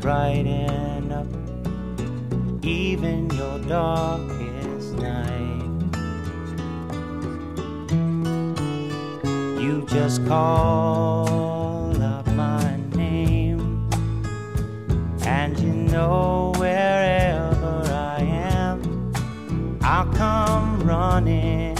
brighten up even your darkest night. You just call out my name, and you know wherever I am, I'll come running.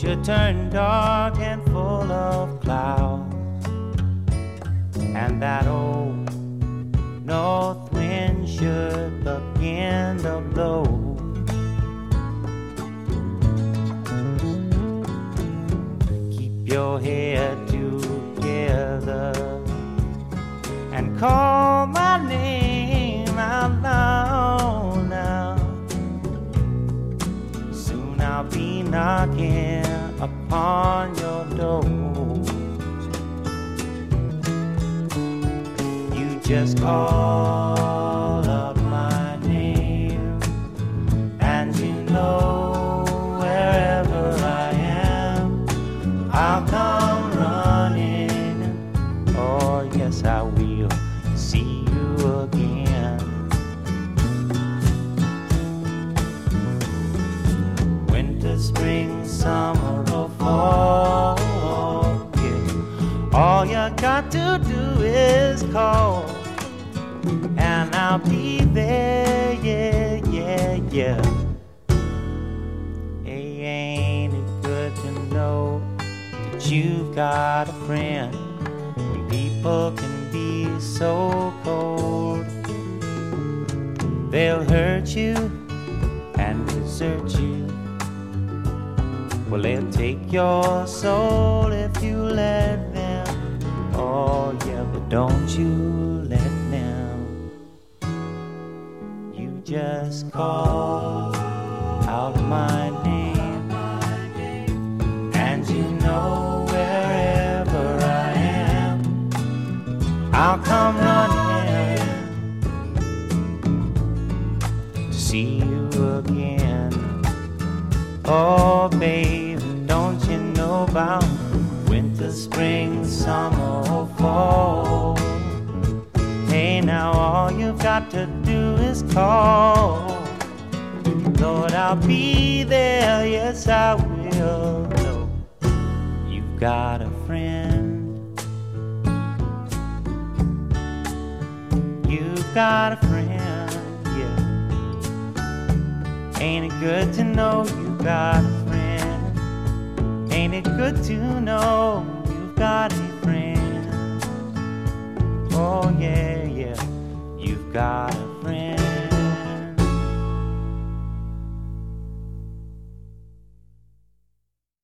should turn dark and full of clouds, and that old north wind should begin to blow. Keep your head together and call upon your door. You just call up my name, and you know wherever I am, I'll come running. Oh, yes, I will see you again. winter, spring, summer, to do is call, and I'll be there. Yeah, yeah, yeah. Hey, ain't it good to know that you've got a friend when people can be so cold? They'll hurt you and desert you. Well, they'll take your soul if you let. Oh, yeah, but don't you let them. You just call out my name, and you know wherever I am, I'll come running to see you again. Oh, baby, don't you know about winter, spring, summer, to do is call. Lord, I'll be there, yes, I will. Know you've got a friend. You've got a friend, yeah. Ain't it good to know you've got a friend? Ain't it good to know got a friend.